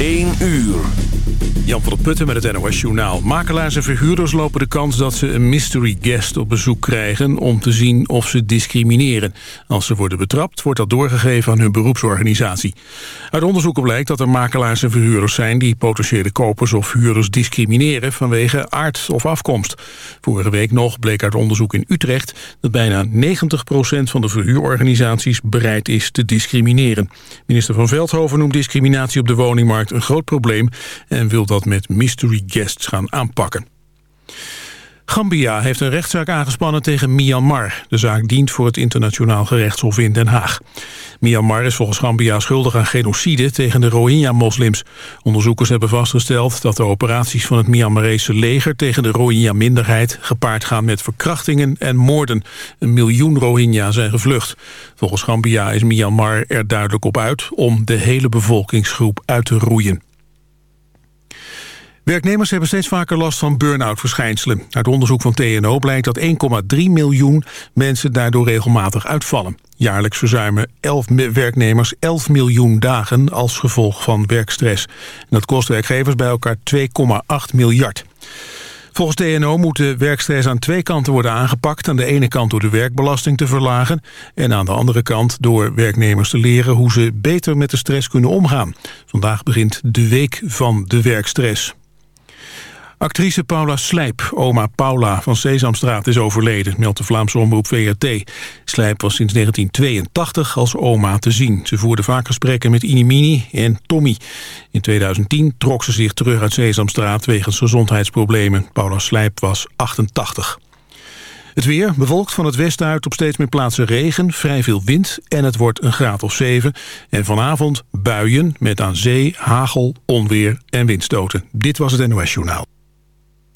1 uur. Jan van der Putten met het NOS Journaal. Makelaars en verhuurders lopen de kans dat ze een mystery guest op bezoek krijgen... om te zien of ze discrimineren. Als ze worden betrapt, wordt dat doorgegeven aan hun beroepsorganisatie. Uit onderzoeken blijkt dat er makelaars en verhuurders zijn... die potentiële kopers of huurders discrimineren vanwege aard of afkomst. Vorige week nog bleek uit onderzoek in Utrecht... dat bijna 90% van de verhuurorganisaties bereid is te discrimineren. Minister van Veldhoven noemt discriminatie op de woningmarkt een groot probleem... en wil dat met mystery guests gaan aanpakken. Gambia heeft een rechtszaak aangespannen tegen Myanmar. De zaak dient voor het internationaal gerechtshof in Den Haag. Myanmar is volgens Gambia schuldig aan genocide tegen de Rohingya-moslims. Onderzoekers hebben vastgesteld dat de operaties van het Myanmarese leger... tegen de Rohingya-minderheid gepaard gaan met verkrachtingen en moorden. Een miljoen Rohingya zijn gevlucht. Volgens Gambia is Myanmar er duidelijk op uit... om de hele bevolkingsgroep uit te roeien. Werknemers hebben steeds vaker last van burn-out verschijnselen. Uit onderzoek van TNO blijkt dat 1,3 miljoen mensen daardoor regelmatig uitvallen. Jaarlijks verzuimen 11 werknemers 11 miljoen dagen als gevolg van werkstress. Dat kost werkgevers bij elkaar 2,8 miljard. Volgens TNO moet de werkstress aan twee kanten worden aangepakt. Aan de ene kant door de werkbelasting te verlagen... en aan de andere kant door werknemers te leren... hoe ze beter met de stress kunnen omgaan. Vandaag begint de week van de werkstress. Actrice Paula Slijp, oma Paula van Sesamstraat, is overleden, meldt de Vlaamse omroep VRT. Slijp was sinds 1982 als oma te zien. Ze voerde vaak gesprekken met Inimini en Tommy. In 2010 trok ze zich terug uit Sesamstraat wegens gezondheidsproblemen. Paula Slijp was 88. Het weer bewolkt van het westen uit op steeds meer plaatsen regen, vrij veel wind en het wordt een graad of 7. En vanavond buien met aan zee, hagel, onweer en windstoten. Dit was het NOS Journaal.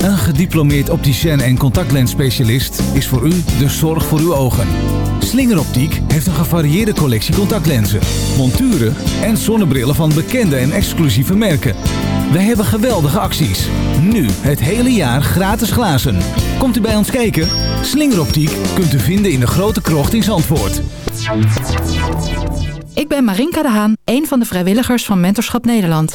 Een gediplomeerd opticien en contactlensspecialist is voor u de zorg voor uw ogen. Slingeroptiek heeft een gevarieerde collectie contactlenzen, monturen en zonnebrillen van bekende en exclusieve merken. Wij hebben geweldige acties. Nu het hele jaar gratis glazen. Komt u bij ons kijken? Slingeroptiek kunt u vinden in de grote krocht in Zandvoort. Ik ben Marinka de Haan, een van de vrijwilligers van Mentorschap Nederland.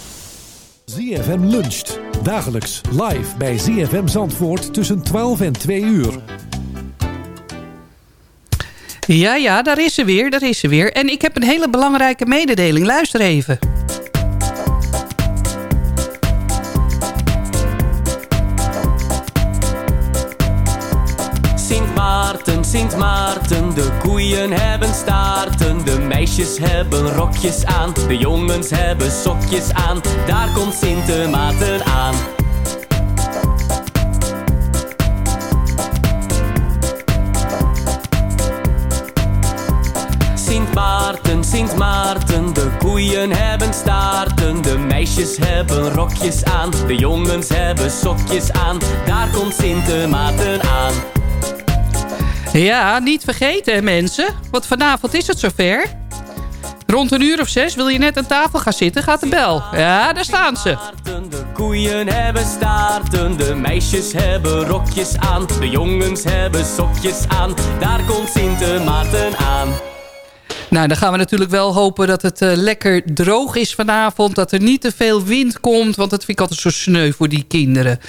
ZFM luncht. Dagelijks live bij ZFM Zandvoort tussen 12 en 2 uur. Ja, ja, daar is ze weer, daar is ze weer. En ik heb een hele belangrijke mededeling. Luister even. Sint Maarten, Sint Maarten, de koeien hebben staarten. De meisjes hebben rokjes aan, de jongens hebben sokjes aan. Daar komt Sint Maarten aan. Sint Maarten, Sint Maarten, de koeien hebben staarten. De meisjes hebben rokjes aan, de jongens hebben sokjes aan. Daar komt Sint Maarten aan. Ja, niet vergeten mensen. Want vanavond is het zover. Rond een uur of zes wil je net aan tafel gaan zitten, gaat de bel. Ja, daar staan ze. De koeien hebben staarten, de meisjes hebben rokjes aan. De jongens hebben sokjes aan, daar komt Sint Maarten aan. Nou, dan gaan we natuurlijk wel hopen dat het eh, lekker droog is vanavond. Dat er niet te veel wind komt. Want dat vind ik altijd zo sneu voor die kinderen.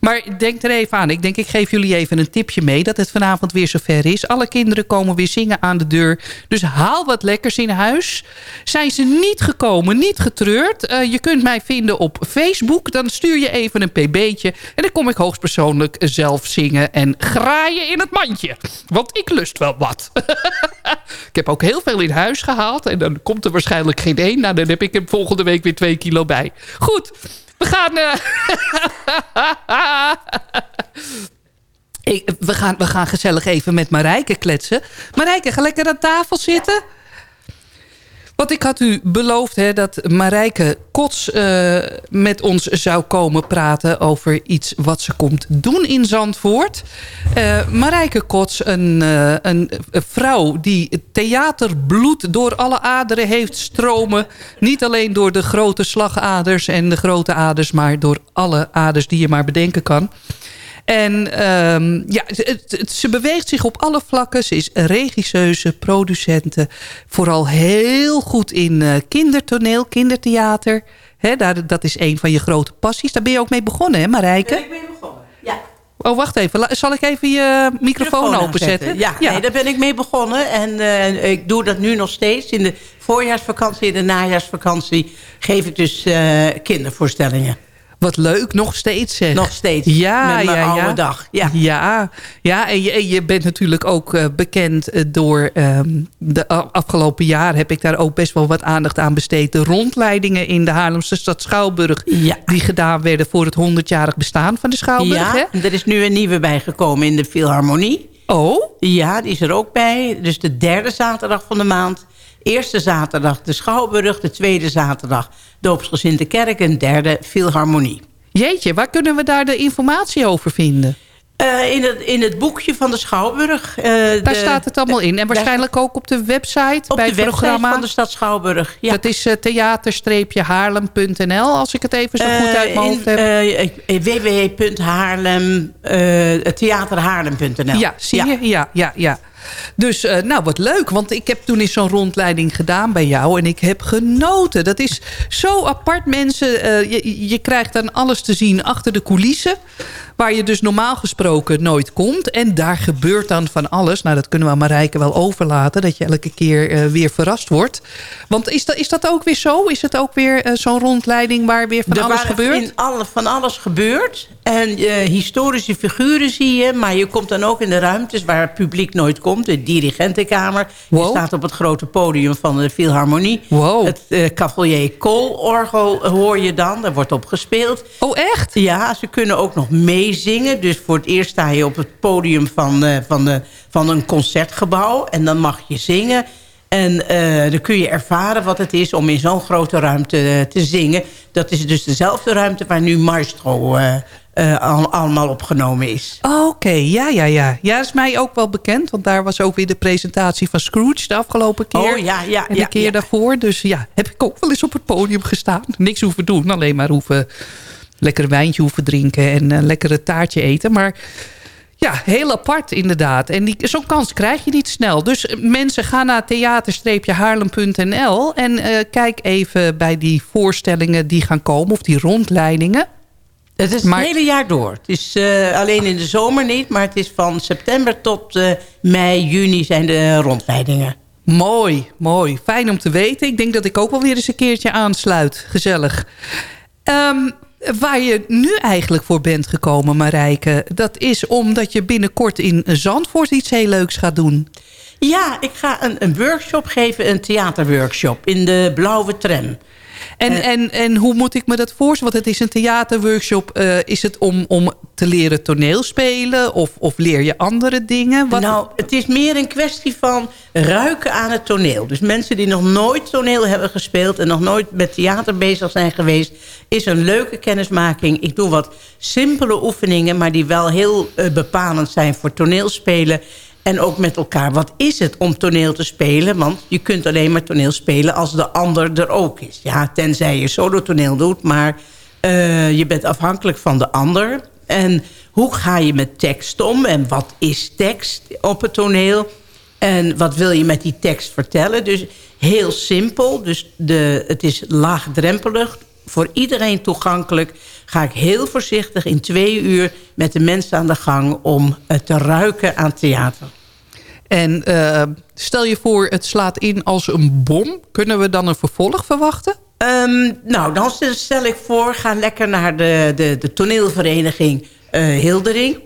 Maar denk er even aan. Ik denk, ik geef jullie even een tipje mee. Dat het vanavond weer zover is. Alle kinderen komen weer zingen aan de deur. Dus haal wat lekkers in huis. Zijn ze niet gekomen, niet getreurd. Eh, je kunt mij vinden op Facebook. Dan stuur je even een pb'tje. En dan kom ik hoogstpersoonlijk zelf zingen. En graaien in het mandje. Want ik lust wel wat. ik heb ook heel veel in huis gehaald. En dan komt er waarschijnlijk geen één. Nou, dan heb ik hem volgende week weer twee kilo bij. Goed, we gaan... eh, we, gaan, we gaan gezellig even met Marijke kletsen. Marijke, ga lekker aan tafel zitten. Want ik had u beloofd hè, dat Marijke Kots eh, met ons zou komen praten... over iets wat ze komt doen in Zandvoort. Eh Marijke Kots, een, eh, een, een vrouw die theaterbloed door alle aderen heeft stromen. Niet alleen door de grote slagaders en de grote aders... maar door alle aders die je maar bedenken kan. En ehm, ja, het- het- ze beweegt zich op alle vlakken. Ze is regisseuse, producente. Vooral heel goed in eh, kindertoneel, kindertheater. Daar, dat is een van je grote passies. Daar ben je ook mee begonnen, hè Marijke? Ik ben begonnen, ja. Oh, wacht even. Zal ik even je microfoon openzetten? Ja, Nee, daar ben ik mee begonnen. En eh, ik doe dat nu nog steeds. In de voorjaarsvakantie en de najaarsvakantie geef ik dus eh, kindervoorstellingen. Wat leuk, nog steeds zeg. Nog steeds, Ja, met mijn ja, oude ja. dag. Ja. ja, ja en, je, je bent natuurlijk ook eh, bekend eh, door... ehm, de afgelopen jaar heb ik daar ook best wel wat aandacht aan besteed. De rondleidingen in de Haarlemse stad Schouwburg... die gedaan werden voor het 100-jarig bestaan van de Schouwburg. Ja, hè? er is nu een nieuwe bijgekomen in de Philharmonie. Oh? Ja, die is er ook bij. Dus de derde zaterdag van de maand. Eerste zaterdag de Schouwburg. De tweede zaterdag Doopsgezinde Kerk. En derde Philharmonie. Jeetje, waar kunnen we daar de informatie over vinden? Eh, in, het, in het boekje van de Schouwburg. eh, Daar de- staat het allemaal in. En waarschijnlijk ook op de website Op bij de het website programma. van de stad Schouwburg. Ja. Dat is eh, theater-haarlem.nl, als ik het even zo goed uit mijn hoofd heb. www.haarlem, theaterhaarlem.nl. Ja, zie je? Ja, ja, ja. Dus, eh, nou, wat leuk. Want ik heb toen eens zo'n rondleiding gedaan bij jou. En ik heb genoten. Dat is zo apart, mensen. Eh, je, je krijgt dan alles te zien achter de coulissen. Waar je dus normaal gesproken nooit komt. En daar gebeurt dan van alles. Nou, dat kunnen we aan Marijke wel overlaten. Dat je elke keer eh, weer verrast wordt. Want is dat, is dat ook weer zo? Is het ook weer zo'n rondleiding waar weer van Er alles gebeurt? In alle, van alles gebeurt. En historische figuren zie je. Maar je komt dan ook in de ruimtes waar het publiek nooit komt. De dirigentenkamer. Je staat op het grote podium van de Philharmonie. Het eh Cavalier Koolorgel hoor je dan. Daar wordt op gespeeld. Oh, echt? Ja, ze kunnen ook nog meezingen. Dus voor het eerst sta je op het podium van, eh, van, de, van een concertgebouw. En dan mag je zingen. En eh, dan kun je ervaren wat het is om in zo'n grote ruimte te zingen. Dat is dus dezelfde ruimte waar nu Maestro eh, eh, al- allemaal opgenomen is. Oh, Oké, ja, ja, ja. Ja, is mij ook wel bekend. Want daar was ook weer de presentatie van Scrooge de afgelopen keer. Oh, ja, ja, En ja, de keer ja. daarvoor. Dus ja, heb ik ook wel eens op het podium gestaan. Niks hoeven doen, alleen maar hoeven... lekker wijntje hoeven drinken en een lekkere taartje eten. Maar ja, heel apart inderdaad. En die- zo'n kans krijg je niet snel. Dus eh, mensen gaan naar theater-haarlem.nl... en eh, kijk even bij die voorstellingen die gaan komen... of die rondleidingen. Het is het hele jaar door. Het is eh, alleen in de zomer niet, maar het is van september tot eh, mei, juni zijn de rondleidingen. Mooi, mooi. Fijn om te weten. Ik denk dat ik ook wel weer eens een keertje aansluit. Gezellig. Ehm, waar je nu eigenlijk voor bent gekomen, Marijke... dat is omdat je binnenkort in Zandvoort iets heel leuks gaat doen. Ja, ik ga een, een workshop geven, een theaterworkshop in de Blauwe Tram. En, en, en hoe moet ik me dat voorstellen? Want het is een theaterworkshop. Eh, is het om, om te leren toneelspelen? Of, of leer je andere dingen? Wat... Nou, het is meer een kwestie van ruiken aan het toneel. Dus mensen die nog nooit toneel hebben gespeeld... en nog nooit met theater bezig zijn geweest... is een leuke kennismaking. Ik doe wat simpele oefeningen... maar die wel heel eh, bepalend zijn voor toneelspelen... En ook met elkaar, wat is het om toneel te spelen? Want je kunt alleen maar toneel spelen als de ander er ook is. Ja, tenzij je solo toneel doet, maar uh, je bent afhankelijk van de ander. En hoe ga je met tekst om? En wat is tekst op het toneel? En wat wil je met die tekst vertellen? Dus heel simpel. Dus de, het is laagdrempelig. Voor iedereen toegankelijk. Ga ik heel voorzichtig in twee uur met de mensen aan de gang... om te ruiken aan theater. En uh, stel je voor, het slaat in als een bom. Kunnen we dan een vervolg verwachten? Um, nou, dan stel ik voor, ga lekker naar de, de, de toneelvereniging uh, Hildering.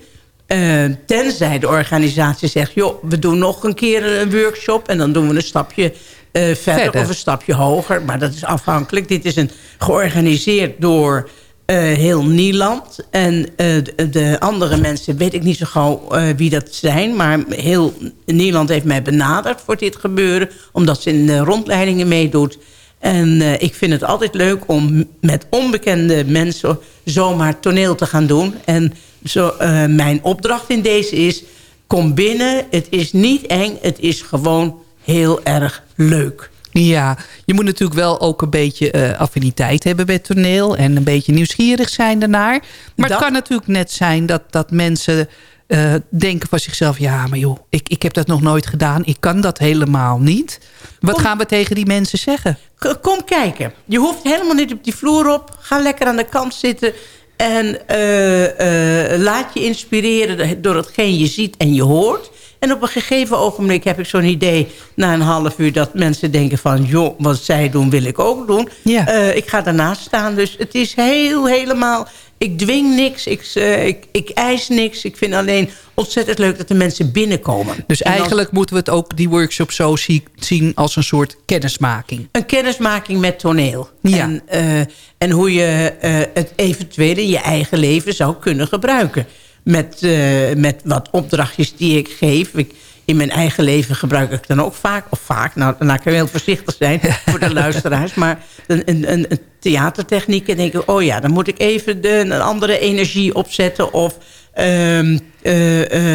Uh, tenzij de organisatie zegt, joh, we doen nog een keer een workshop... en dan doen we een stapje verder, verder, of een stapje hoger. Maar dat is afhankelijk. Dit is een, georganiseerd door heel Nieland. En uh, de, de, andere mensen weet ik niet zo gauw uh, wie dat zijn. Maar heel Nieland heeft mij benaderd voor dit gebeuren. Omdat ze in rondleidingen meedoet. En ik vind het altijd leuk om met onbekende mensen zomaar toneel te gaan doen. En zo, mijn opdracht in deze is... Kom binnen, het is niet eng, het is gewoon heel erg leuk. Ja, je moet natuurlijk wel ook een beetje uh, affiniteit hebben bij toneel... en een beetje nieuwsgierig zijn daarnaar. Maar het kan natuurlijk net zijn dat, dat mensen uh, denken van zichzelf... ja, maar joh, ik, ik heb dat nog nooit gedaan. Ik kan dat helemaal niet. Wat gaan we tegen die mensen zeggen? Kom kijken. Je hoeft helemaal niet op die vloer op. Ga lekker aan de kant zitten... En uh, laat je inspireren door hetgeen je ziet en je hoort. En op een gegeven ogenblik heb ik zo'n idee... na een half uur dat mensen denken van... joh, wat zij doen wil ik ook doen. Ja. Uh, ik ga daarnaast staan. Dus het is heel helemaal... Ik dwing niks, ik, uh, ik, ik eis niks. Ik vind alleen ontzettend leuk dat de mensen binnenkomen. Dus eigenlijk moeten we het ook, die workshop zo zien als een soort kennismaking. Een kennismaking met toneel. Ja. En, uh, en hoe je het eventueel in je eigen leven zou kunnen gebruiken met, uh, met wat opdrachtjes die ik geef. Ik, in mijn eigen leven gebruik ik dan ook vaak, of vaak, nou, dan kan ik heel voorzichtig zijn voor de luisteraars, maar een, een, een theatertechniek en denk ik, oh ja, dan moet ik even de, een andere energie opzetten of uh, uh,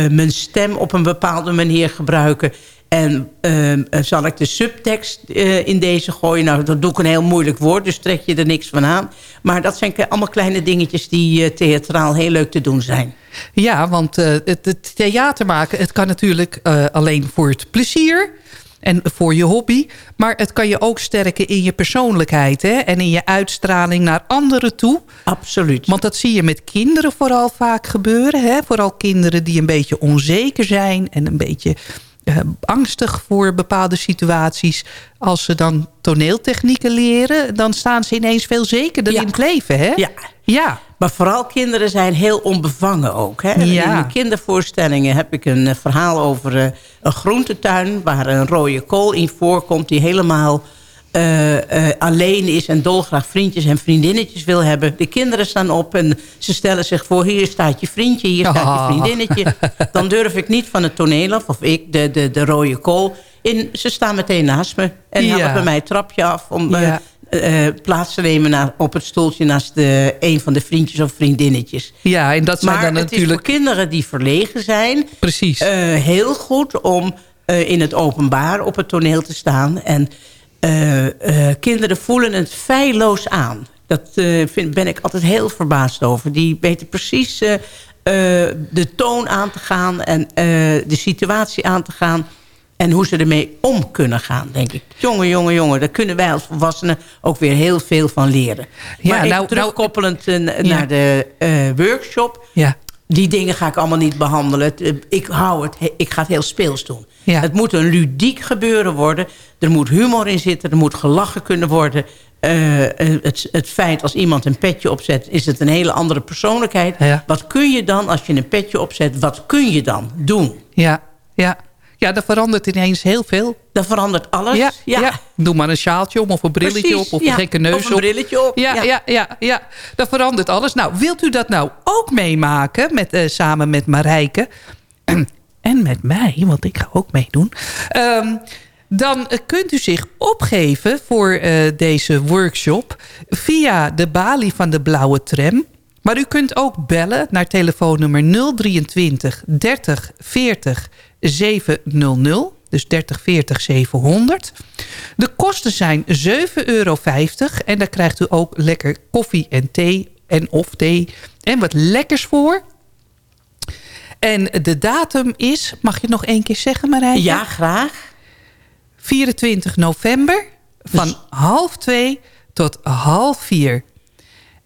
mijn stem op een bepaalde manier gebruiken. En uh, zal ik de subtekst uh, in deze gooien? Nou, dat doe ik een heel moeilijk woord, dus trek je er niks van aan. Maar dat zijn allemaal kleine dingetjes die uh, theatraal heel leuk te doen zijn. Ja, want het, het, theater maken, het kan natuurlijk alleen voor het plezier en voor je hobby. Maar het kan je ook sterken in je persoonlijkheid hè? en in je uitstraling naar anderen toe. Absoluut. Want dat zie je met kinderen vooral vaak gebeuren. Hè? Vooral kinderen die een beetje onzeker zijn en een beetje angstig voor bepaalde situaties. Als ze dan toneeltechnieken leren, dan staan ze ineens veel zekerder ja. in het leven. Hè? Ja. ja. Maar vooral kinderen zijn heel onbevangen ook. Hè? Ja. In mijn kindervoorstellingen heb ik een uh, verhaal over uh, een groentetuin... waar een rode kool in voorkomt die helemaal uh, alleen is... en dolgraag vriendjes en vriendinnetjes wil hebben. De kinderen staan op en ze stellen zich voor... hier staat je vriendje, hier staat Oh. je vriendinnetje. Dan durf ik niet van het toneel af, of ik, de, de, de rode kool... In, ze staan meteen naast me en Ja. helpen mij het trapje af... om Ja. uh, plaats te nemen na, op het stoeltje naast de, een van de vriendjes of vriendinnetjes. Ja, en dat zijn maar dan het is natuurlijk... voor kinderen die verlegen zijn... Precies. Uh, heel goed om uh, in het openbaar op het toneel te staan. En uh, kinderen voelen het feilloos aan. Dat vind, ben ik altijd heel verbaasd over. Die weten precies de toon aan te gaan... en de situatie aan te gaan... En hoe ze ermee om kunnen gaan, denk ik. Jongen, jongen, jongen. Daar kunnen wij als volwassenen ook weer heel veel van leren. Ja, maar even nou- terugkoppelend eh, Ja. naar de eh, workshop. Ja. Die dingen ga ik allemaal niet behandelen. Eh, Ik, hou het, he- ik ga het heel speels doen. Ja. Het moet een ludiek gebeuren worden. Er moet humor in zitten. Er moet gelachen kunnen worden. Eh, eh, het, het feit als iemand een petje opzet... is het een hele andere persoonlijkheid. Ja. Wat kun je dan als je een petje opzet... wat kun je dan doen? Ja, ja. Ja, dan verandert ineens heel veel. Dan verandert alles. Ja, Ja. ja. doe maar een sjaaltje om of een brilletje Precies, op of ja. een gekke neus Of een op. brilletje op, Ja, ja. ja. Ja, Dan verandert alles. Nou, wilt u dat nou ook meemaken met, eh, samen met Marijke? en met mij, want ik ga ook meedoen. Ehm, dan eh, kunt u zich opgeven voor eh, deze workshop via de balie van de Blauwe Tram. Maar u kunt ook bellen naar telefoonnummer 023 30 40 700. Dus 30 40 700. De kosten zijn 7,50 euro. En daar krijgt u ook lekker koffie en thee en of thee. En wat lekkers voor. En de datum is, mag je het nog één keer zeggen Marijke? Ja, graag. 24 november van half twee tot half vier.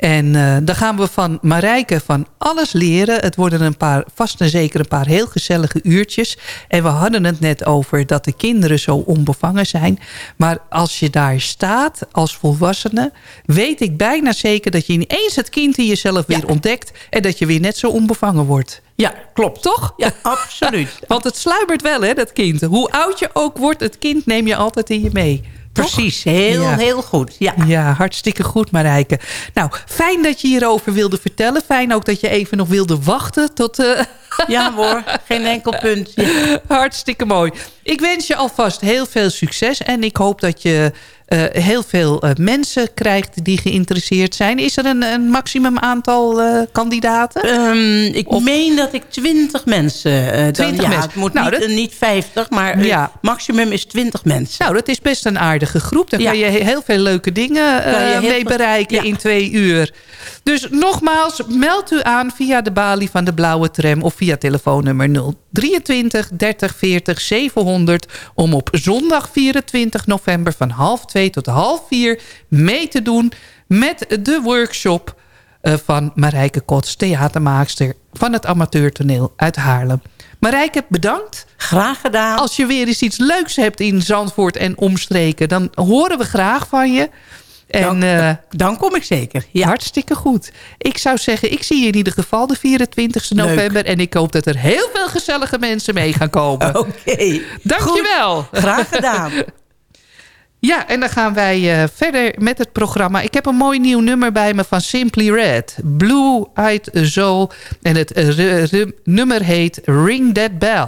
En eh, dan gaan we van Marijke van alles leren. Het worden een paar, vast en zeker een paar heel gezellige uurtjes. En we hadden het net over dat de kinderen zo onbevangen zijn. Maar als je daar staat als volwassene... weet ik bijna zeker dat je ineens het kind in jezelf weer ontdekt... en dat je weer net zo onbevangen wordt. Ja, klopt. Toch? Ja, absoluut. Want het sluimert wel, hè, dat kind. Hoe oud je ook wordt, het kind neem je altijd in je mee. Toch? Precies, heel, Ja. heel goed. Ja. Ja, hartstikke goed Marijke. Nou, fijn dat je hierover wilde vertellen. Fijn ook dat je even nog wilde wachten tot... eh, Ja hoor, geen enkel punt. Ja. Hartstikke mooi. Ik wens je alvast heel veel succes. En ik hoop dat je eh, heel veel eh, mensen krijgt die geïnteresseerd zijn. Is er een, een maximum aantal eh, kandidaten? Ehm, ik meen dat ik 20 mensen... dan, 20 ja, mensen. Het moet Nou, niet, dat- niet 50, maar Ja. maximum is 20 mensen. Nou, dat is best een aardige groep. Daar Ja. kan je he- heel veel leuke dingen mee bereiken in twee uur. Dus nogmaals, meld u aan via de balie van de Blauwe Tram... of via telefoonnummer 023 30 40 700... om op zondag 24 november van half twee tot half vier... mee te doen met de workshop eh, van Marijke Kots... theatermaakster van het amateurtoneel uit Haarlem. Marijke, bedankt. Graag gedaan. Als je weer eens iets leuks hebt in Zandvoort en omstreken... dan horen we graag van je. En, Dan- eh, Dan kom ik zeker. Ja. Hartstikke goed. Ik zou zeggen, ik zie je in ieder geval de 24 november... en ik hoop dat er heel veel gezellige mensen mee gaan komen. Oké. Dankjewel. Graag gedaan. Ja, en dan gaan wij eh, verder met het programma. Ik heb een mooi nieuw nummer bij me van Simply Red. Blue Eyed Soul. En het eh, nummer heet Ring That Bell.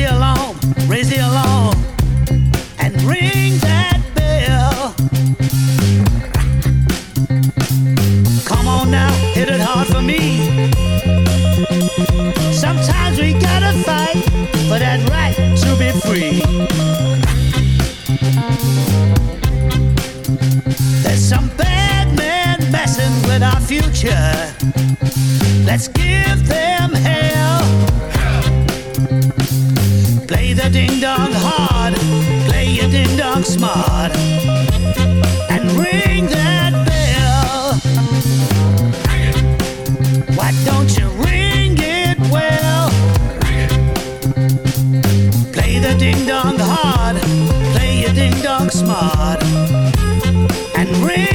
the alarm, raise the alarm and ring that bell. Come on now, hit it hard for me. Sometimes we gotta fight for that right to be free. There's some bad men messing with our future. Let's give them hell. Ding dong hard, play your ding dong smart, and ring that bell. Why don't you ring it well? Play the ding dong hard, play your ding dong smart, and ring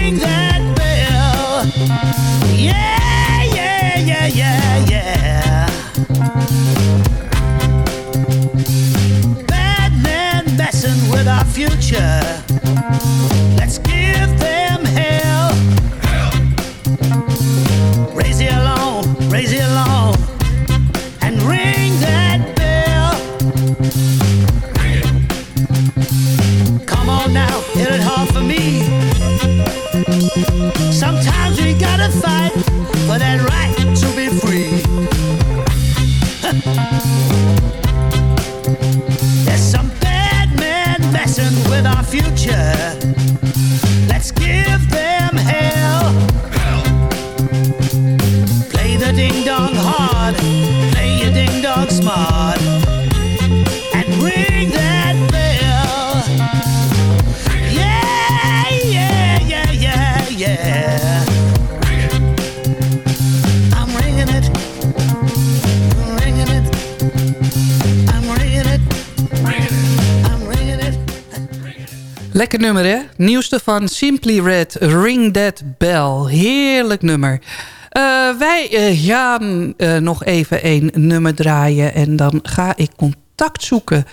Van Simply Red, Ring That Bell. Heerlijk nummer. Eh, wij eh, gaan eh, nog even een nummer draaien... en dan ga ik contact zoeken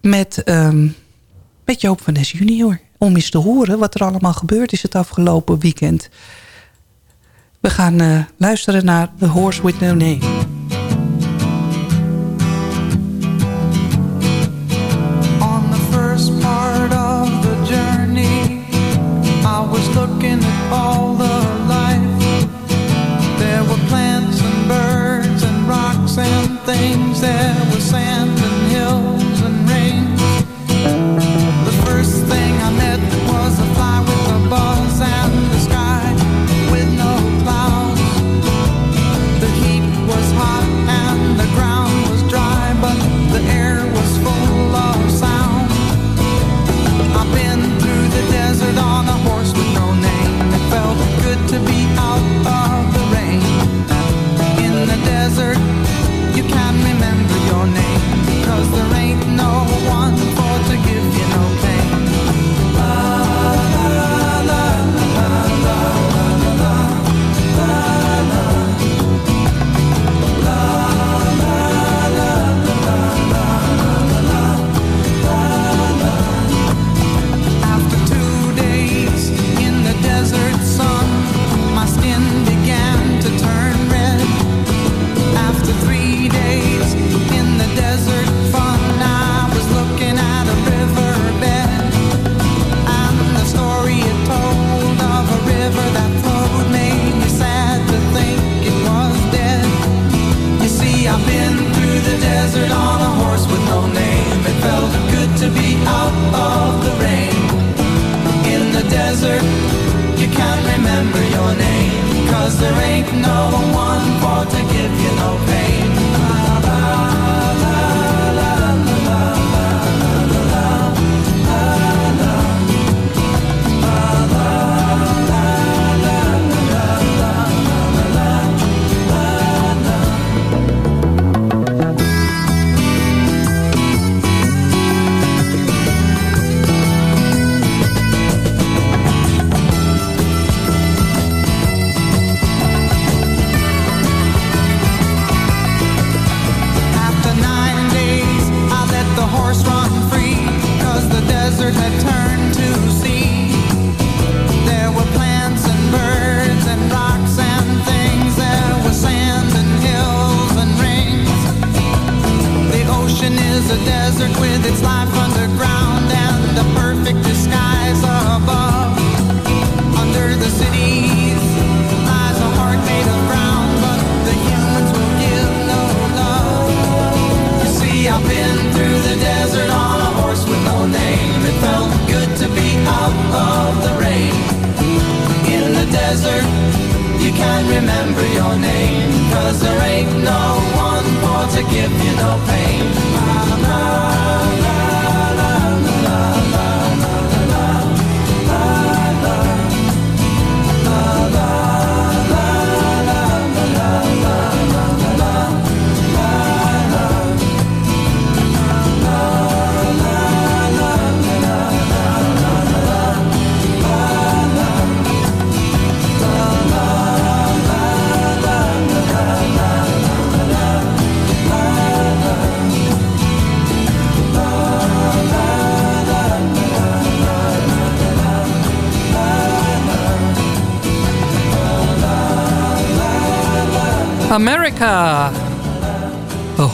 met, ehm met Joop van Nes junior... om eens te horen wat er allemaal gebeurd is het afgelopen weekend. We gaan luisteren naar The Horse With No Name. things that were sand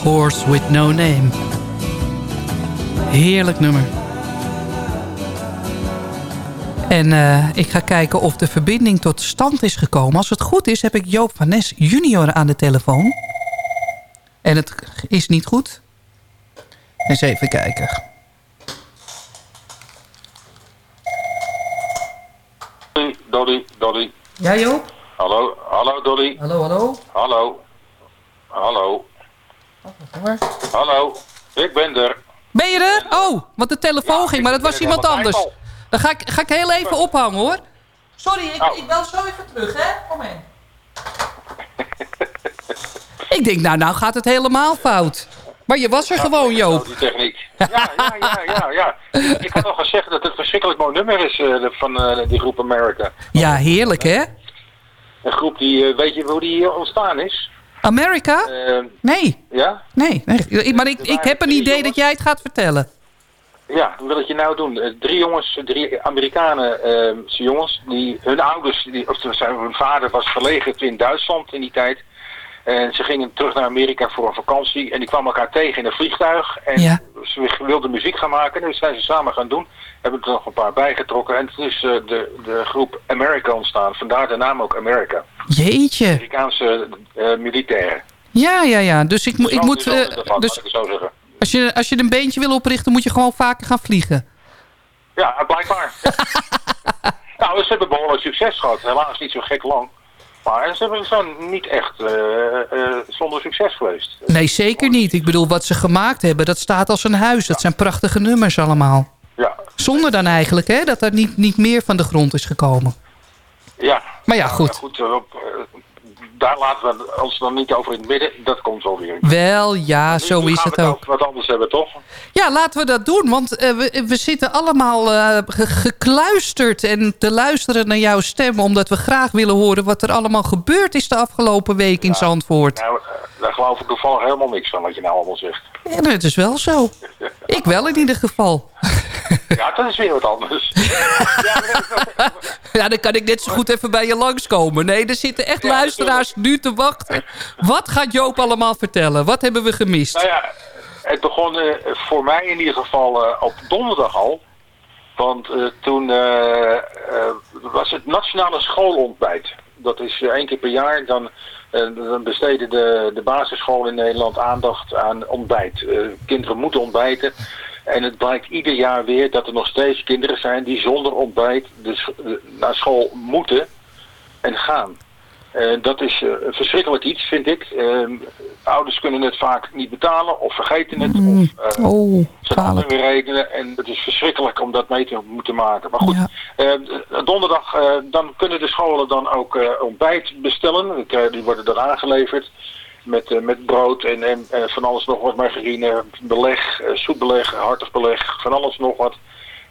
Horse With No Name. Heerlijk nummer. En eh, ik ga kijken of de verbinding tot stand is gekomen. Als het goed is, heb ik Joop van Nes junior aan de telefoon. En het is niet goed. Eens even kijken. Dolly, Dolly. Ja, Joop? Hallo, hallo Dolly. Hallo, hallo. Hallo. Hallo. Hallo. Ik ben er. Ben je er? Oh, want de telefoon ging, maar dat was iemand anders. Dan ga ik, ga ik heel even ophangen, hoor. Sorry, ik, Nou. ik bel zo even terug, hè? Kom in. ik denk, nou, nou gaat het helemaal fout. Maar je was er gewoon, Joop. Die techniek. Ja, ja, ja, ja, ja. Ik had al gezegd dat het een verschrikkelijk mooi nummer is eh, van eh, die groep America. Ja, heerlijk, hè? Een groep die, eh, weet je hoe die ontstaan is? Amerika? Eh, Nee. ja? Nee, nee. Maar ik, ik heb een idee dat jij het gaat vertellen. Ja, wat wil ik je nou doen? Eh, drie jongens, drie Amerikanen eh, jongens, die hun ouders, die, of zijn, hun vader was verlegerd in Duitsland in die tijd. En ze gingen terug naar Amerika voor een vakantie en die kwamen elkaar tegen in een vliegtuig. En Ja. ze wilden muziek gaan maken, dus zijn ze samen gaan doen. Hebben er nog een paar bijgetrokken en toen is eh, de, de groep America ontstaan. Vandaar de naam ook America. Jeetje. Amerikaanse eh, militairen. Ja, ja, ja. Dus ik, mo- ik moet... eh, ervan, dus ik het zo zeggen. als je, als je een beentje wil oprichten, moet je gewoon vaker gaan vliegen. Ja, blijkbaar. nou, ze hebben behoorlijk succes gehad. Helaas niet zo gek lang. Maar ze hebben zo niet echt eh, eh, zonder succes geweest. Nee, zeker niet. Ik bedoel, wat ze gemaakt hebben, dat staat als een huis. Dat zijn prachtige nummers allemaal. Ja, Zonder dan eigenlijk, hè, dat er niet, niet meer van de grond is gekomen. ja. Maar ja, goed. goed eh, op, daar laten we ons dan niet over in het midden. Dat komt wel weer. Wel, ja, zo is het ook. wat anders hebben, toch? Ja, laten we dat doen, want eh, we, we zitten allemaal eh, ge- gekluisterd en te luisteren naar jouw stem... omdat we graag willen horen wat er allemaal gebeurd is de afgelopen week in Zandvoort. Nou, eh, daar geloof ik toevallig helemaal niks van wat je nou allemaal zegt. Ja, dat is wel zo. Ik wel in ieder geval. Ja, dat is weer wat anders. Ja, dan kan ik net zo goed even bij je langskomen. Nee, er zitten echt luisteraars nu te wachten. Wat gaat Joop allemaal vertellen? Wat hebben we gemist? Nou ja, het begon eh, voor mij in ieder geval eh, op donderdag al. Want eh, toen was het nationale schoolontbijt. Dat is één keer per jaar. Dan, dan besteden de, de basisscholen in Nederland aandacht aan ontbijt. Kinderen moeten ontbijten. En het blijkt ieder jaar weer dat er nog steeds kinderen zijn die zonder ontbijt dus, naar school moeten en gaan. Eh, dat is een verschrikkelijk iets, vind ik. Eh, ouders kunnen het vaak niet betalen of vergeten het. Of, eh, oh, andere redenen. En het is verschrikkelijk om dat mee te moeten maken. Maar goed, eh, donderdag dan kunnen de scholen dan ook ontbijt bestellen. Die worden dan aangeleverd. Met, eh, met brood en, en eh, van alles nog wat, margarine, beleg, eh, soepbeleg, hartig beleg, van alles nog wat.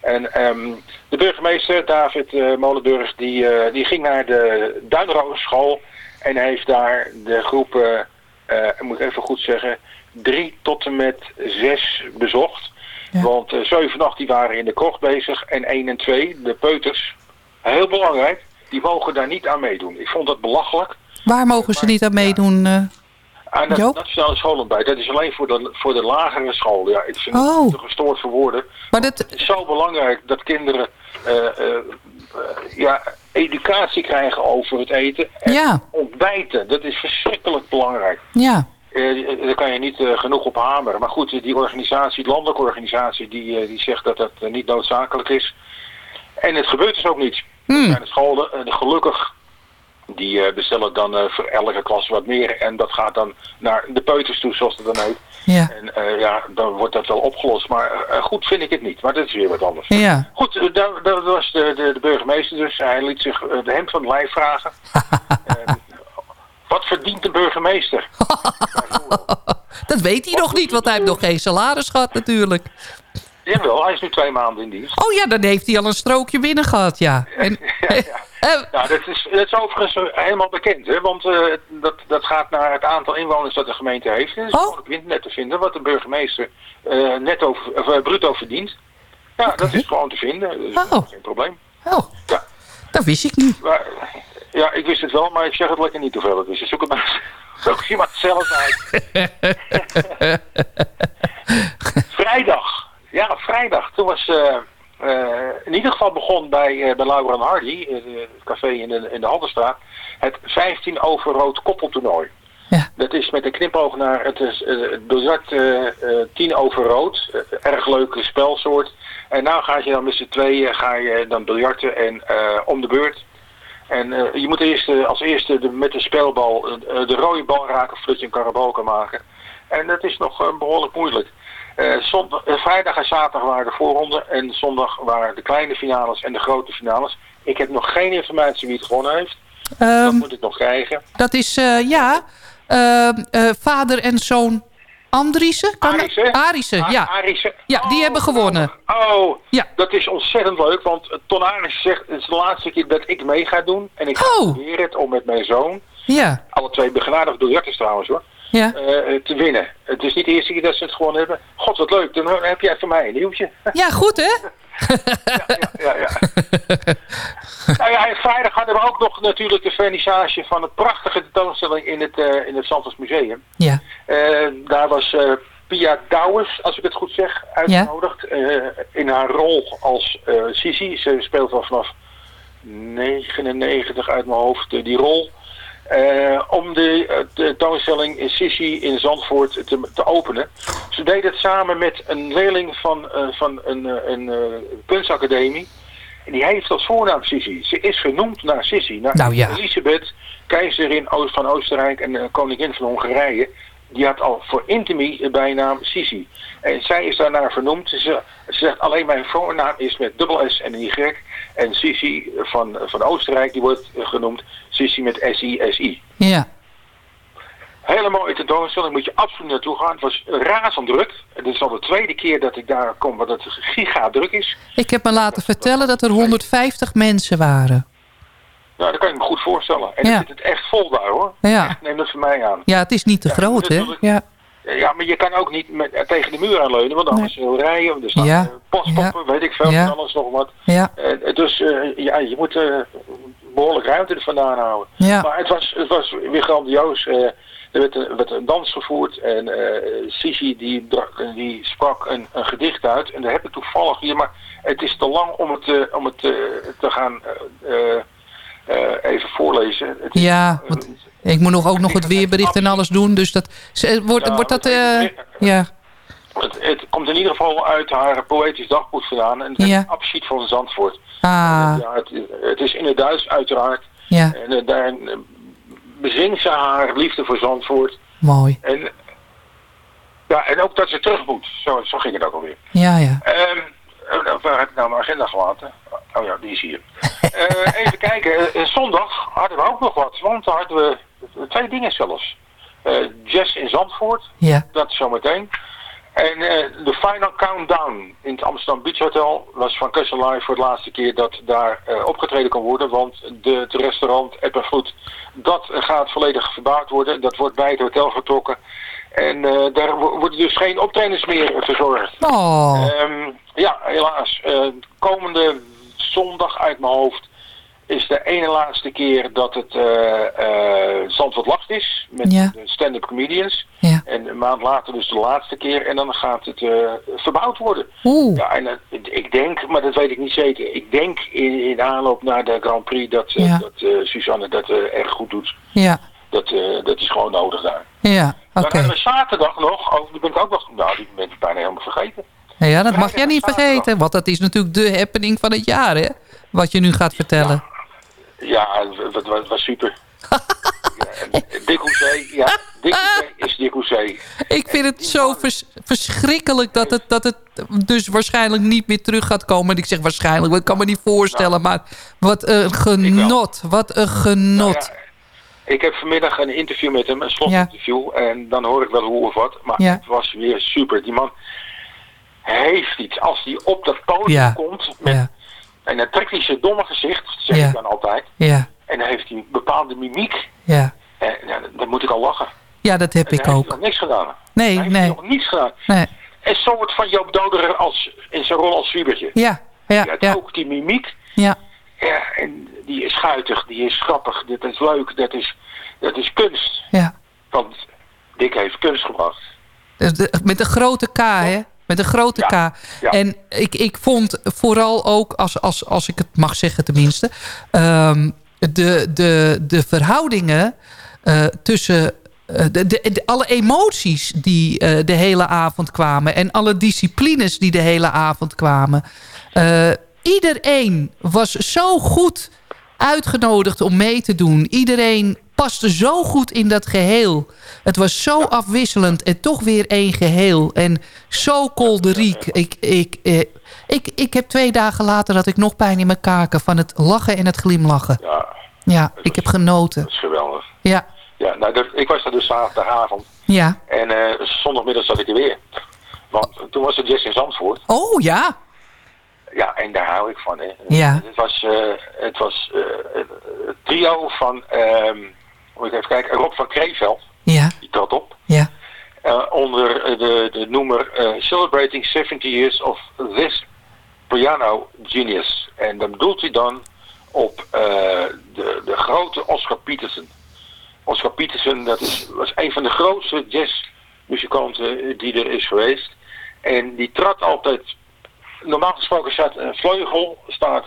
En ehm, de burgemeester, David Molenburg, die, die ging naar de Duinroosschool en heeft daar de groepen, eh moet ik even goed zeggen, drie tot en met zes bezocht. Want zeven en acht die waren in de krocht bezig en één en twee, de peuters, heel belangrijk, die mogen daar niet aan meedoen. Ik vond dat belachelijk. Waar mogen ze niet aan meedoen? Aan de Joop? nationale schoolontbijt. Dat is alleen voor de, voor de lagere school. Ja, ik vind Oh. het te gestoord voor woorden. Maar dat... Het is zo belangrijk dat kinderen eh, eh, ja, educatie krijgen over het eten. En Ja. ontbijten. Dat is verschrikkelijk belangrijk. Ja. Eh, daar kan je niet genoeg op hameren. Maar goed, die organisatie, de landelijke organisatie, die, die zegt dat dat niet noodzakelijk is. En het gebeurt dus ook niet. Hmm. Er zijn de scholen, eh, gelukkig, die eh, bestellen dan eh, voor elke klas wat meer. En dat gaat dan naar de peuters toe, zoals het dan heet. Ja. En eh, ja, dan wordt dat wel opgelost. Maar goed vind ik het niet. Maar dat is weer wat anders. Ja. Goed, daar was de, de, de burgemeester dus. Hij liet zich de hem van het lijf vragen. En wat verdient de burgemeester? Dat weet hij nog niet, want hij heeft nog geen salaris gehad natuurlijk. Jawel, hij is nu twee maanden in dienst. Oh ja, dan heeft hij al een strookje binnen gehad, ja. En, Nou, dat is, dat is overigens eh, helemaal bekend, hè? want eh, dat, dat gaat naar het aantal inwoners dat de gemeente heeft. En dat is gewoon op internet te vinden wat de burgemeester eh, netto, of, eh, bruto verdient. Ja, dat is gewoon te vinden, dus geen probleem. Oh, dat wist ik niet. Maar, ja, ik wist het wel, maar ik zeg het lekker niet het is. Dus zoek het maar, zoek je maar zelf uit. vrijdag. Ja, vrijdag. Toen was eh, eh, in ieder geval begon bij, eh bij Laura en Hardy, het café in de, in de Haldenstraat, het 15 over rood koppeltoernooi. Dat is met een knipoog naar het, is, het biljart eh, 10 over rood. Erg leuke spelsoort. En nou ga je dan met z'n tweeën ga je dan biljarten en om de beurt. En je moet eerst als eerste de, met de spelbal de rode bal raken voordat je een karabool kan maken. En dat is nog eh, behoorlijk moeilijk. Eh, zondag, eh, vrijdag en zaterdag waren de voorronden en zondag waren de kleine finales en de grote finales. Ik heb nog geen informatie wie het gewonnen heeft. dat Ehm, moet ik nog krijgen. dat is, eh, ja, eh, eh, vader en zoon Andriessen? Kan Arissen? Ja. Arissen. Ja, die hebben gewonnen. Oh, ja. dat is ontzettend leuk, want Ton Arissen zegt, het is de laatste keer dat ik mee ga doen. En ik ga Oh. proberen het om met mijn zoon, Ja. alle twee begenadigd biljarters trouwens hoor, Ja. eh, te winnen. Het is niet de eerste keer dat ze het gewonnen hebben. God, wat leuk, dan heb jij voor mij een nieuwtje. Ja, goed hè? ja, ja. nou ja, en vrijdag hadden we ook nog natuurlijk de vernissage van een prachtige tentoonstelling in het, eh in het Santos Museum. Ja. Eh, daar was Pia Douwers, als ik het goed zeg, uitgenodigd. in haar rol als Sisi. Ze speelt al vanaf 99 uit mijn hoofd die rol. Eh, om de eh, tentoonstelling in Sissi in Zandvoort te, te openen. Ze deed het samen met een leerling van, eh, van een, een, kunstacademie. En die heeft als voornaam Sissi. Ze is genoemd naar Sissi. Naar Nou ja. Elisabeth, keizerin Oost van Oostenrijk en koningin van Hongarije. Die had al voor Intimi de bijnaam Sissi. En zij is daarnaar vernoemd. Ze, ze zegt alleen mijn voornaam is met dubbel S en Y. En Sissi van, van Oostenrijk die wordt genoemd Sissi met S-I-S-I. Ja. Hele mooie tentoonstelling, moet je absoluut naartoe gaan. Het was razend druk. Het is al de tweede keer dat ik daar kom, wat het giga druk is. Ik heb me laten vertellen dat er 150 mensen waren. Nou, dat kan ik me goed voorstellen. En Ja. zit het echt vol daar hoor. Ja. Echt, neem dat van mij aan. Ja, het is niet te groot hè? Ja. Ja, maar je kan ook niet met, eh, tegen de muur aanleunen, want anders wil rijden. Er staan Ja. eh, postpoppen, weet ik veel, van alles nog wat. Ja. Eh, dus ja, je moet eh, behoorlijk ruimte er vandaan houden. Ja. Maar het was, het was weer grandioos. Er werd een, werd een dans gevoerd en eh Sisi die, die sprak een, een gedicht uit. En daar heb ik toevallig hier, maar het is te lang om het, om het te gaan even voorlezen. Het Ja, want ik moet nog ook nog het weerbericht en alles doen. Dus dat, wordt, Ja, wordt dat... het- eh, ja. Het, het komt in ieder geval uit haar poëtisch dagboek vandaan. En het is Ja. van Zandvoort. Ah, Ja, het, het is in het Duits uiteraard. ja, En eh, daar eh, bezingt ze haar liefde voor Zandvoort. mooi. En, ja, en ook dat ze terug moet. Zo, zo ging het ook alweer. Ja, ja. Eh, waar heb ik nou mijn agenda gelaten? Oh ja, die is hier. Eh, even kijken. Eh, zondag hadden we ook nog wat. Want daar hadden we twee dingen zelfs. Eh, jazz in Zandvoort. Ja. Dat zometeen. En eh, de Final Countdown in het Amsterdam Beach Hotel was van Kussen Live voor de laatste keer dat daar eh, opgetreden kan worden. Want de, het restaurant App en Vloed, dat gaat volledig verbouwd worden. Dat wordt bij het hotel getrokken. En eh, daar wo- worden dus geen optredens meer verzorgd. Oh. Ehm, ja, helaas. Eh, komende zondag uit mijn hoofd is de ene laatste keer dat het eh eh Zandvoort Lacht is. Met Ja. de stand-up comedians. Ja. En een maand later dus de laatste keer. En dan gaat het eh, verbouwd worden. Oeh. Ja, en ik denk, maar dat weet ik niet zeker. Ik denk in, in aanloop naar de Grand Prix dat, Ja. dat Suzanne dat erg goed doet. Ja, Dat, dat is gewoon nodig daar. ja, Dan oké. hebben we zaterdag nog, oh, die ben ik ook nog, nou die ben ik bijna helemaal vergeten. Ja, dat mag jij niet vergeten. Want dat is natuurlijk de happening van het jaar, hè? Wat je nu gaat vertellen. Ja, wat was, was super. ja, Dick Hoezee, ja, Dick is Dick Hoezee. Ik vind het zo vers- verschrikkelijk dat het, dat het dus waarschijnlijk niet meer terug gaat komen. Ik zeg waarschijnlijk, want ik kan me niet voorstellen. Maar wat een genot. Wat een genot. Nou Ik heb vanmiddag een interview met hem, een slotinterview. En dan hoor ik wel hoe of wat. Maar het was weer super. Die man heeft iets. Als hij op dat podium Ja. komt, met, en dan trekt hij zijn domme gezicht, zeg ik dan altijd. Ja, En dan heeft hij een bepaalde mimiek. ja. En dan- moet ik al lachen. Ja, dat heb En ik hij heeft ook. nog niks gedaan. Nee, hij heeft nee. nog niets gedaan. Nee. En zo wordt van Joop Doderer als, in zijn rol als Zwiebertje. Ja, ja, ja. ook die mimiek. Ja, Ja, en die is schuitig, die is grappig, dit is leuk, dat is, dat is kunst. ja. Want Dick heeft kunst gebracht. Dus de- Met een grote K, hè? Met een grote K. ja. En ik, ik vond vooral ook, als, als, als ik het mag zeggen tenminste... ehm, de, de, de verhoudingen eh, tussen... eh, de, de, de- alle emoties die eh, de hele avond kwamen... en alle disciplines die de hele avond kwamen. Iedereen was zo goed uitgenodigd om mee te doen. Iedereen paste zo goed in dat geheel. Het was zo afwisselend en toch weer één geheel. En zo kolderiek. Ik, ik, eh, ik, ik heb twee dagen later dat ik nog pijn in mijn kaken... van het lachen en het glimlachen. Ja, Ja, ik heb genoten. dat is geweldig. Ja, Ja, nou, ik was daar dus zaterdagavond. Ja. En eh, zondagmiddag zat ik er weer. Want toen was het Jazz in Zandvoort. Oh, ja. Ja, en daar hou ik van. Hè. Ja. Het was, eh, het, was eh, het het trio van, ehm moet ik even kijken, Rob van Kreeveld. Ja. Die trad op. Ja. Eh, onder de, de noemer eh, Celebrating 70 Years of This Piano Genius. En dan bedoelt hij dan op eh, de, de grote Oscar Peterson. Oscar Peterson, dat is, was een van de grootste jazzmuzikanten die er is geweest. En die trad altijd, normaal gesproken staat een vleugel, staat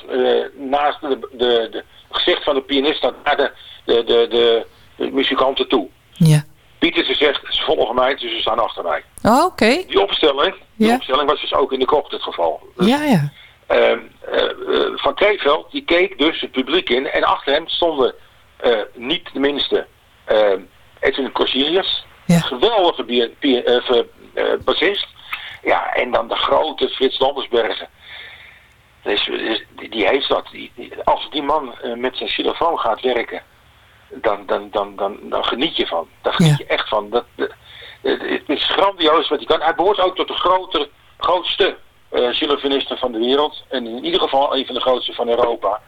naast de, de, de gezicht van de pianist, staat de, de, de, de muzikanten toe. Ja. Pietersen zegt, ze volgen mij, dus ze staan achter mij. Oh, oké. Die opstelling, die Ja. opstelling was dus ook in de krocht het geval. Ja, ja. Ehm, eh, eh, van Kreeveld, die keek dus het publiek in. En achter hem stonden eh, niet de minste ehm Edwin Corsilius. Geweldige eh, ver- eh, bassist. Ja, en dan de grote Frits Landersbergen. Dus, dus die, die heeft dat. Die, die- als die man met zijn xylofoon gaat werken, dan, dan, dan, dan, dan geniet je van. Daar geniet je echt van. Dat, dat- het, is grandioos wat hij kan. Hij behoort ook tot de grotere, grootste eh xylofonisten van de wereld. En in ieder geval een van de grootste van Europa.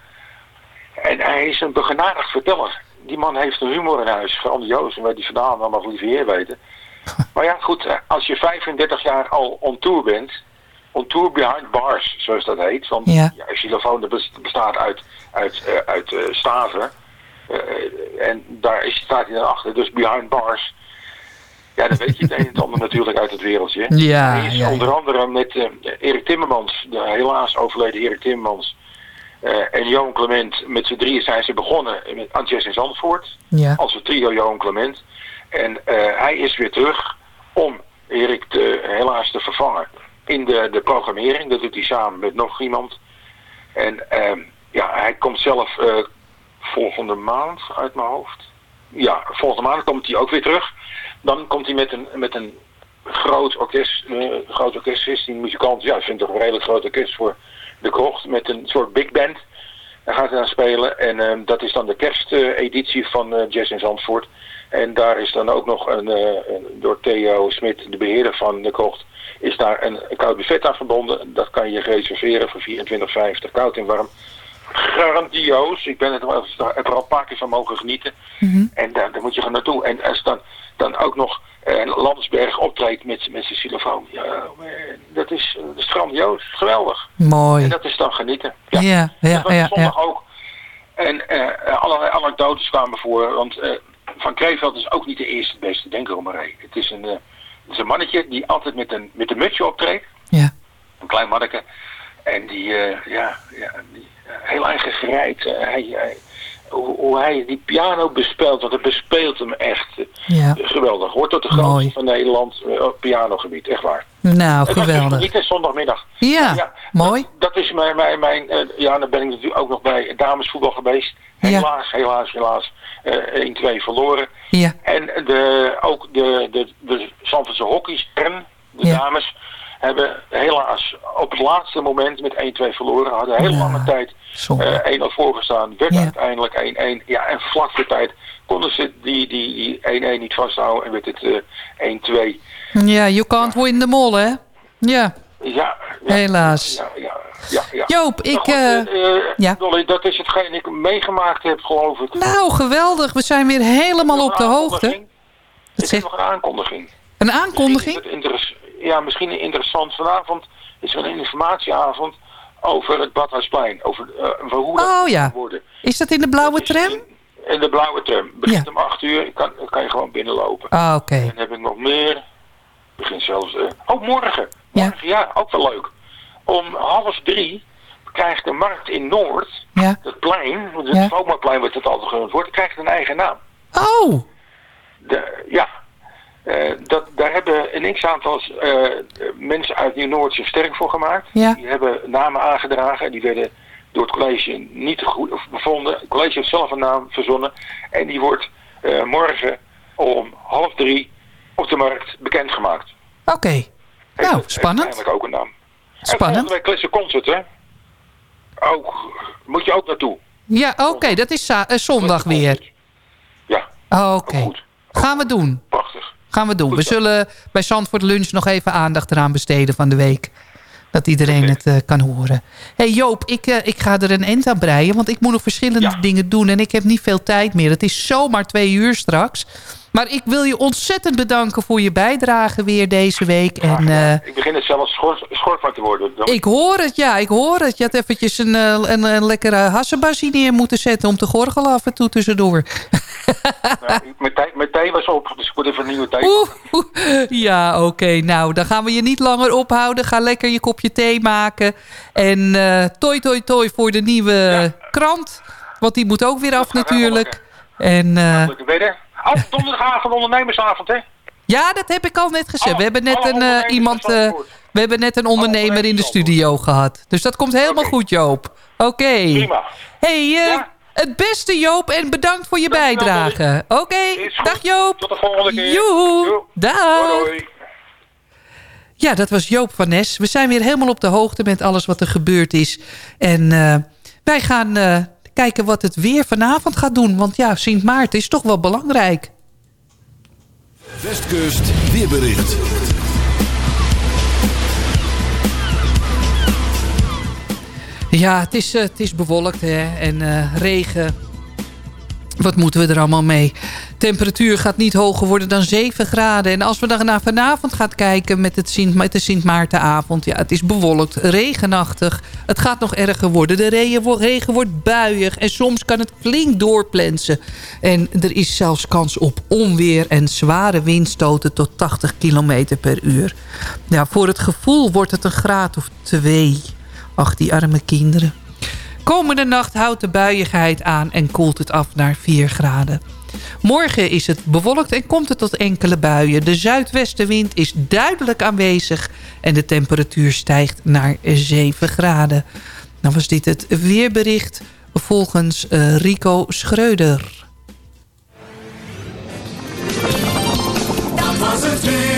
En hij is een begenadigd verteller. Die man heeft een humor in huis. Grandioos. En waar die vandaan dan mag liever heer weten. Maar ja, goed. eh, Als je 35 jaar al on tour bent. On tour behind bars, zoals dat heet. Want Ja. ja, bestaat uit, uit, eh, uit eh, staven. Eh, en daar is, staat hij dan achter. Dus behind bars. Ja, dan weet je het een en het ander natuurlijk uit het wereldje. Ja, Hij is ja, onder andere met eh, Erik Timmermans, de helaas overleden Erik Timmermans, eh, en Johan Clement. Met z'n drieën zijn ze begonnen met Antjes in Zandvoort. Ja. Als het trio Johan Clement. En hij is weer terug om Erik te, helaas te vervangen in de, de programmering. Dat doet hij samen met nog iemand. En ehm, ja, hij komt zelf volgende maand uit mijn hoofd. Ja, volgende maand komt hij ook weer terug. Dan komt hij met een, met een groot orkest, eh, groot orkest, 16 muzikanten. Ja, ik vind toch een redelijk groot orkest voor de krocht. Met een soort big band. Daar gaat hij aan spelen. En ehm, dat is dan de kersteditie van eh, Jazz in Zandvoort. En daar is dan ook nog een, eh, een- door Theo Smit, de beheerder van de krocht, is daar een koud buffet aan verbonden. Dat kan je reserveren voor 24,50 koud en warm. Grandioos. Ik ben het heb er al een paar keer van mogen genieten. En daar, daar moet je gewoon naartoe. En als dan, dan ook nog eh, Landsberg optreedt met, met zijn xylofoon. Ja, dat is, dat is grandioos. Geweldig. Mooi. En dat is dan genieten. Ja, ja, ja, ja. zondag ook. En eh, allerlei anekdotes kwamen voor. Want eh, Van Kreeveld is ook niet de eerste beste denker om maar Het is een, het is een mannetje die altijd met een, met een mutsje optreedt. Ja. Een klein manneke. En die, ja, ja, die, heel eigen gereid. Eh, hij, hij- hoe, hoe hij die piano bespeelt, want het bespeelt hem echt. eh, Ja. Geweldig. Hoort tot de grootste van Nederland eh, op pianogebied. Echt waar. Nou, geweldig. Niet zondagmiddag. Ja, mooi. Dat is mijn, mijn, mijn ja, dan ben ik natuurlijk ook nog bij damesvoetbal geweest. Helaas, helaas, helaas. eh 1-2 verloren. Ja. En de, ook de, de, de Zandvoortse hockeystern, de Ja. dames, hebben helaas op het laatste moment met 1-2 verloren. Hadden heel lange tijd eh 1-0 voorgestaan. Werd uiteindelijk 1-1. Ja, en vlak voor tijd konden ze die die die 1-1 niet vasthouden en werd het eh 1-2. Ja, you can't win them all, hè? Ja, Ja, helaas. ja, ja, ja, ja. Joop, ik, Maar goed, eh, eh, eh, ja. Dolly, dat is hetgeen ik meegemaakt heb, geloof ik. Nou, geweldig. We zijn weer helemaal op de hoogte. Ik heb nog een aankondiging. Een aankondiging? Ja, misschien interessant. Vanavond is er een informatieavond over het Badhuisplein. Over uh, hoe dat Oh ja. worden. Is dat in de blauwe tram? En de blauwe tram. Begint om 8 uur. Kan, kan je gewoon binnenlopen. Ah, oké. En dan heb ik nog meer. Begint zelfs... eh ook morgen. Morgen, ja. ook wel leuk. Om half drie krijgt de markt in Noord, Ja. het plein, het Ja. Wordt het altijd genoemd wordt, krijgt een eigen naam. Oh, De, ja, Eh, dat, daar hebben een x-aantal eh, mensen uit Nieuw-Noord zich sterk voor gemaakt. Ja. Die hebben namen aangedragen en die werden door het college niet goed bevonden. Het college heeft zelf een naam verzonnen en die wordt eh, morgen om half drie op de markt bekendgemaakt. oké. Nou, spannend. Eigenlijk ook een naam. Spannend. En volgende Concert, hè? Ook, moet je ook naartoe. Ja, oké, dat is zondag weer. Ja. Oké. Gaan we doen. Prachtig. Gaan we doen. We zullen bij Zandvoort Lunch nog even aandacht eraan besteden van de week. Dat iedereen het eh, kan horen. hey Joop, ik, eh, ik ga er een eind aan breien. Want ik moet nog verschillende dingen doen. En ik heb niet veel tijd meer. Het is zomaar twee uur straks. Maar ik wil je ontzettend bedanken voor je bijdrage weer deze week. En, eh, Ik begin het zelfs schor, schor van te worden. Dan- ik hoor het, ja, ik hoor het. Je had eventjes een, eh, een, een lekkere hassenbasie neer moeten zetten... om te gorgelen af en toe tussendoor. Nou, mijn, tijd, mijn was op, dus ik moet even een nieuwe tijd. Ja, oké. Nou, dan gaan we je niet langer ophouden. Ga lekker je kopje thee maken. En eh toi toi toi voor de nieuwe krant. Want die moet ook weer af natuurlijk. En weer. Oh, donderdagavond ondernemersavond, hè? ja, dat heb ik al net gezegd. We hebben net een, eh, iemand... eh, we hebben net een ondernemer in de studio gehad. Dus dat komt helemaal goed, Joop. Oké. Prima. hey, eh, het beste Joop en bedankt voor je bijdrage. Oké, dag Joop. Tot de volgende keer. Joe, dag. Ja, dat was Joop van Nes. We zijn weer helemaal op de hoogte met alles wat er gebeurd is. En eh, wij gaan eh, kijken wat het weer vanavond gaat doen. Want ja, Sint Maarten is toch wel belangrijk. Westkust weerbericht. Ja, het is, eh, het is bewolkt hè? en eh, regen. Wat moeten we er allemaal mee? Temperatuur gaat niet hoger worden dan 7 graden. En als we dan naar vanavond gaan kijken met, het Sint, de Sint Maartenavond... ja, het is bewolkt, regenachtig. Het gaat nog erger worden. De regen wordt buiig en soms kan het flink doorplensen. En er is zelfs kans op onweer en zware windstoten tot 80 km per uur. Ja, voor het gevoel wordt het een graad of twee. Ach, die arme kinderen. Komende nacht houdt de buiigheid aan en koelt het af naar 4 graden. Morgen is het bewolkt en komt het tot enkele buien. De zuidwestenwind is duidelijk aanwezig en de temperatuur stijgt naar 7 graden. Dan was dit het weerbericht volgens eh, Rico Schreuder. Dat was het weer.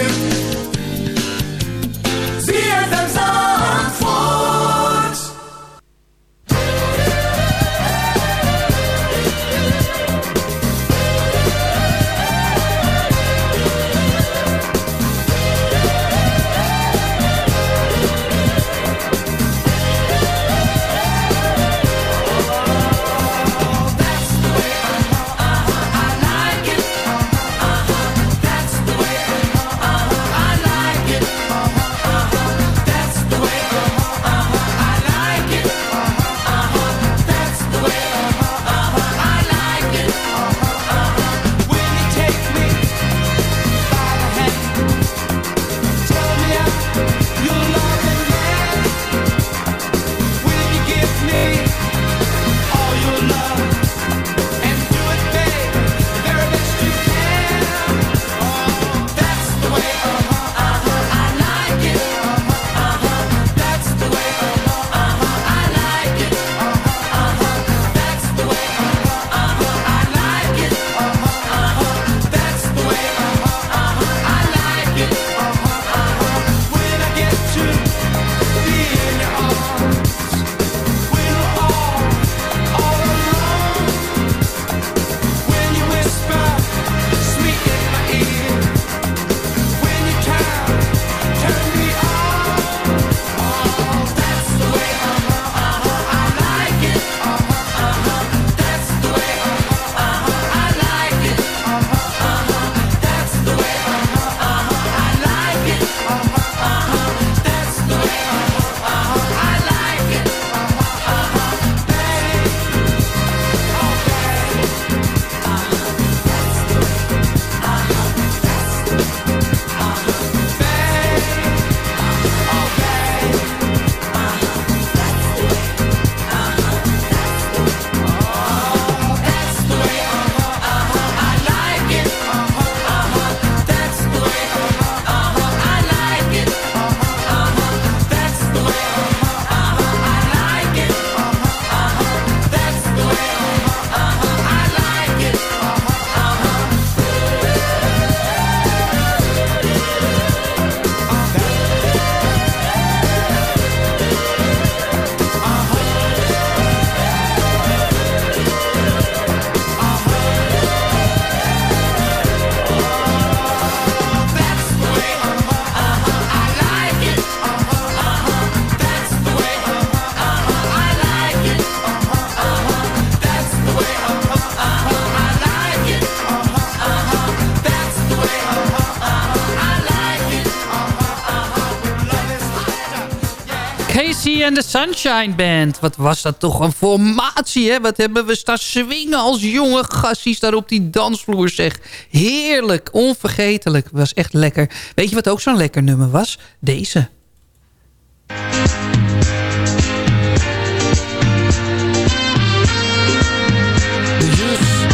And the Sunshine Band. Wat was dat toch een formatie, hè? Wat hebben we staan swingen als jonge gassies daar op die dansvloer, zeg. Heerlijk, onvergetelijk. Was echt lekker. Weet je wat ook zo'n lekker nummer was? Deze.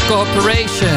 Corporation.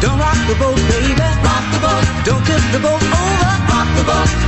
Don't rock the boat, baby. rock the boat, Don't tip the boat. Over. rock the boat,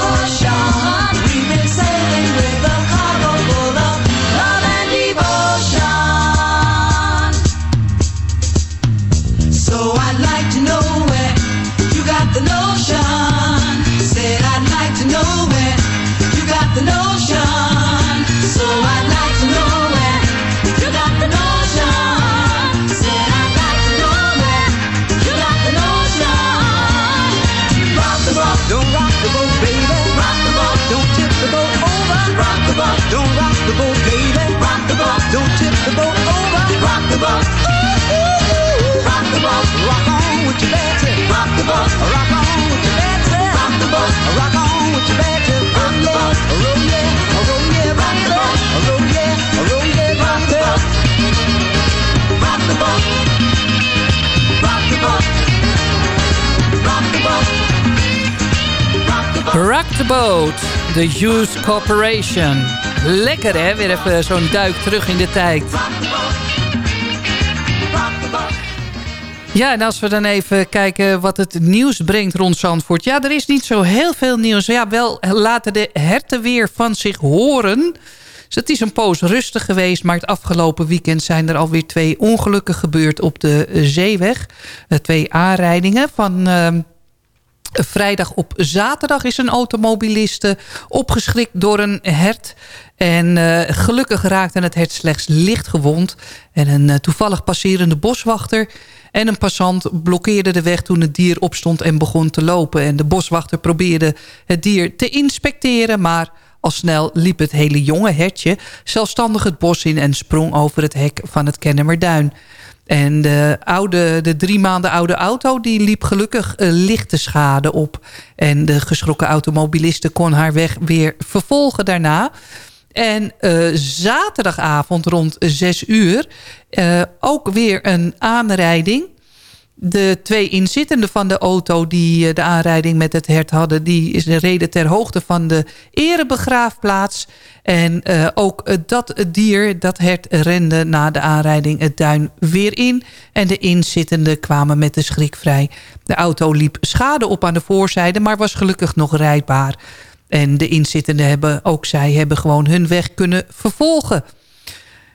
The boat oh, over rock the boat, rock the boat, Rock on with your bad rock the boat, Rock on with your bad rock the boat, Rock on with your bad rock the boat, Roll yeah, roll yeah, rock the boat, roll yeah, roll yeah, rock the boat, rock the boat, rock the boat, rock the boat, rock the boat. Rock the Boat, The Youth Corporation. Lekker hè, weer even zo'n duik terug in de tijd. Ja, en als we dan even kijken wat het nieuws brengt rond Zandvoort. Ja, er is niet zo heel veel nieuws. Ja, wel laten de herten weer van zich horen. Dus het is een poos rustig geweest. Maar het afgelopen weekend zijn er alweer twee ongelukken gebeurd op de zeeweg. Eh, Twee aanrijdingen van... ehm, Vrijdag op zaterdag is een automobiliste opgeschrikt door een hert. En eh, gelukkig raakte het hert slechts licht gewond. En een eh, toevallig passerende boswachter en een passant blokkeerden de weg toen het dier opstond en begon te lopen. En de boswachter probeerde het dier te inspecteren, maar al snel liep het hele jonge hertje zelfstandig het bos in en sprong over het hek van het Kennemerduin. En de, oude, de drie maanden oude auto die liep gelukkig lichte schade op. En de geschrokken automobiliste kon haar weg weer vervolgen daarna. En eh, zaterdagavond rond 6 uur eh, ook weer een aanrijding. De twee inzittenden van de auto die eh, de aanrijding met het hert hadden... die is- reden ter hoogte van de erebegraafplaats. En eh, ook eh, dat dier, dat hert, rende na de aanrijding het duin weer in. En de inzittenden kwamen met de schrik vrij. De auto liep schade op aan de voorzijde, maar was gelukkig nog rijdbaar. En de inzittenden hebben, ook zij, hebben gewoon hun weg kunnen vervolgen.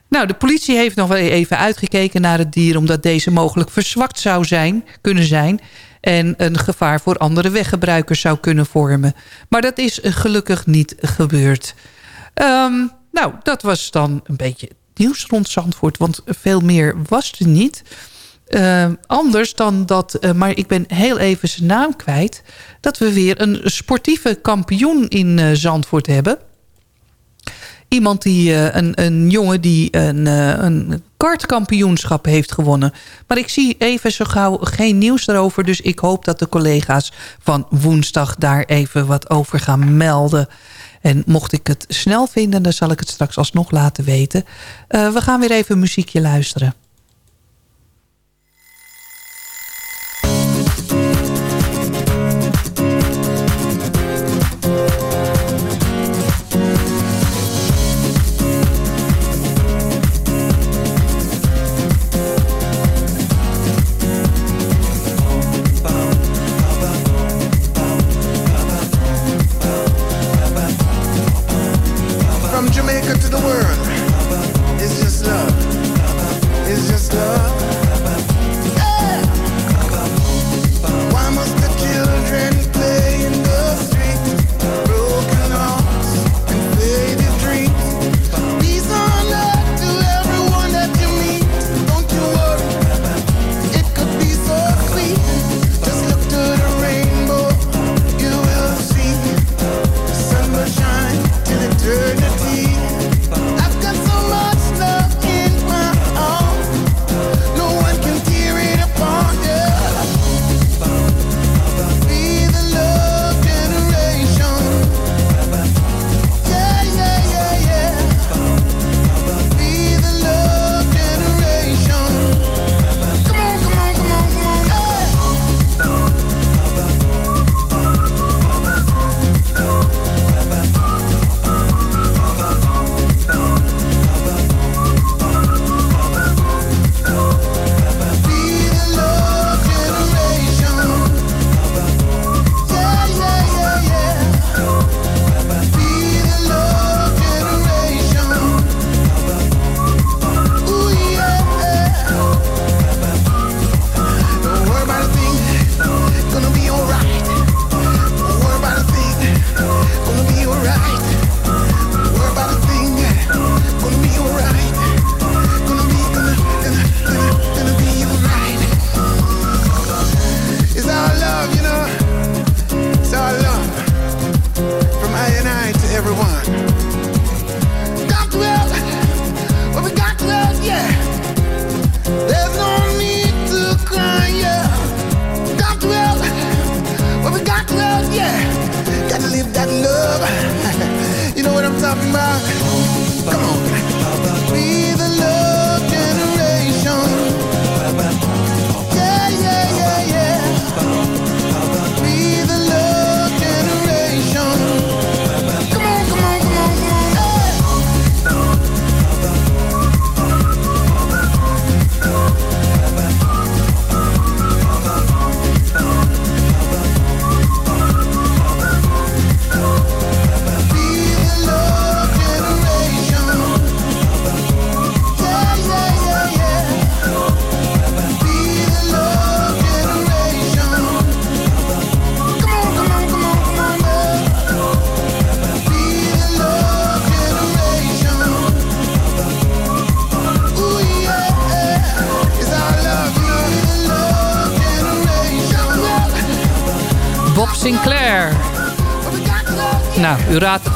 Nou, de politie heeft nog wel even uitgekeken naar het dier... omdat deze mogelijk verzwakt zou zijn, kunnen zijn... en een gevaar voor andere weggebruikers zou kunnen vormen. Maar dat is gelukkig niet gebeurd. Ehm, nou, dat was dan een beetje nieuws rond Zandvoort... want veel meer was er niet. eh, anders dan dat, eh, maar ik ben heel even zijn naam kwijt... dat we weer een sportieve kampioen in eh, Zandvoort hebben. Iemand die, eh, een, een jongen die een, eh, een kartkampioenschap heeft gewonnen. Maar ik zie even zo gauw geen nieuws daarover. Dus ik hoop dat de collega's van woensdag daar even wat over gaan melden. En mocht ik het snel vinden, dan zal ik het straks alsnog laten weten. Eh, we gaan weer even muziekje luisteren.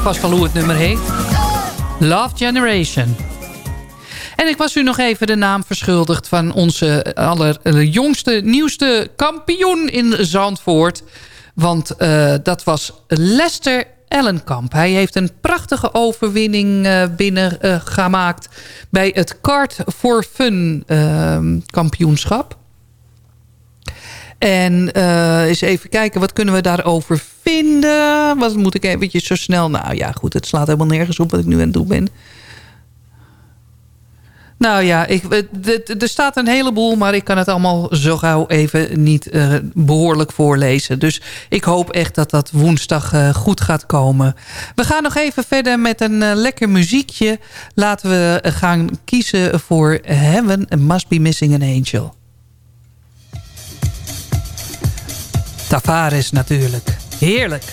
Vast wel hoe het nummer heet. Love Generation. En ik was u nog even de naam verschuldigd van onze allerjongste, nieuwste kampioen in Zandvoort. Want eh, dat was Lester Ellenkamp. Hij heeft een prachtige overwinning eh, binnengemaakt bij het Kart for Fun eh, kampioenschap. En eh, eens even kijken, wat kunnen we daarover vinden? Wat moet ik eventjes zo snel... Nou ja, goed, het slaat helemaal nergens op wat ik nu aan het doen ben. Nou ja, ik, het- er staat een heleboel, maar ik kan het allemaal zo gauw even niet eh, behoorlijk voorlezen. Dus ik hoop echt dat dat woensdag eh, goed gaat komen. We gaan nog even verder met een eh, lekker muziekje. Laten we gaan kiezen voor Heaven Must Be Missing an Angel. Tavares natuurlijk. Heerlijk.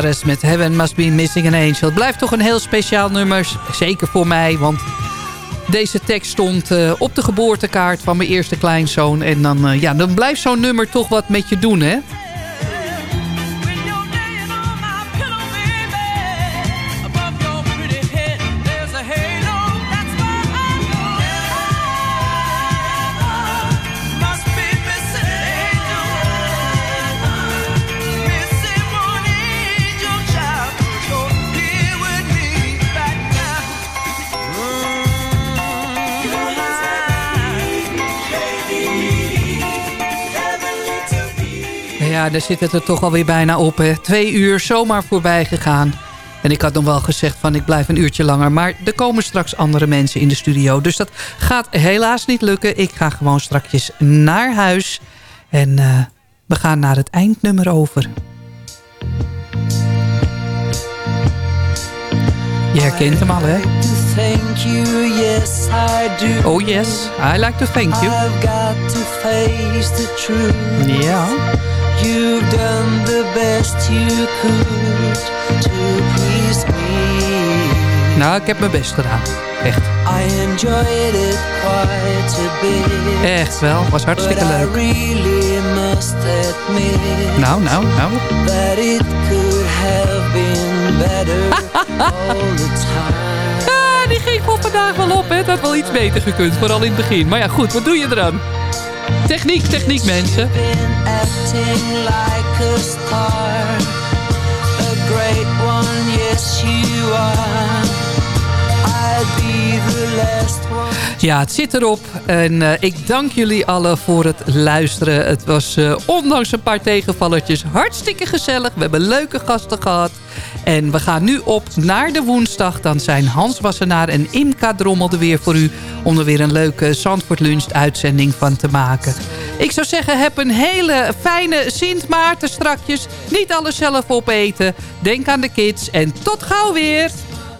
Met Heaven Must Be Missing an Angel. Het blijft toch een heel speciaal nummer. Zeker voor mij, want deze tekst stond eh, op de geboortekaart van mijn eerste kleinzoon. En dan, eh, ja, dan blijft zo'n nummer toch wat met je doen, hè? Ja, daar zit het er toch alweer bijna op. Hè. Twee uur zomaar voorbij gegaan. En ik had nog wel gezegd van ik blijf een uurtje langer. Maar er komen straks andere mensen in de studio. Dus dat gaat helaas niet lukken. Ik ga gewoon strakjes naar huis. En uh, we gaan naar het eindnummer over. Je herkent hem al, hè? Thank you, yes I do. Oh yes, I like to thank you. I've got You've done the best you could to please me. Nou, ik heb mijn best gedaan. Echt. I enjoyed it quite a bit. Echt wel, was hartstikke leuk. really must admit Nou, nou, nou. that it could have been better all the time. Ah, die ging voor vandaag wel op, hè. Het had wel iets beter gekund, vooral in het begin. Maar ja, goed, wat doe je eraan? Techniek, techniek, mensen. A great one, yes you are. Ja, het zit erop. En eh, ik dank jullie allen voor het luisteren. Het was eh, ondanks een paar tegenvallertjes hartstikke gezellig. We hebben leuke gasten gehad. En we gaan nu op naar de woensdag. Dan zijn Hans Wassenaar en Imka Drommel er weer voor u... om er weer een leuke Zandvoort Lunch uitzending van te maken. Ik zou zeggen, heb een hele fijne Sint Maarten strakjes. Niet alles zelf opeten. Denk aan de kids. En tot gauw weer.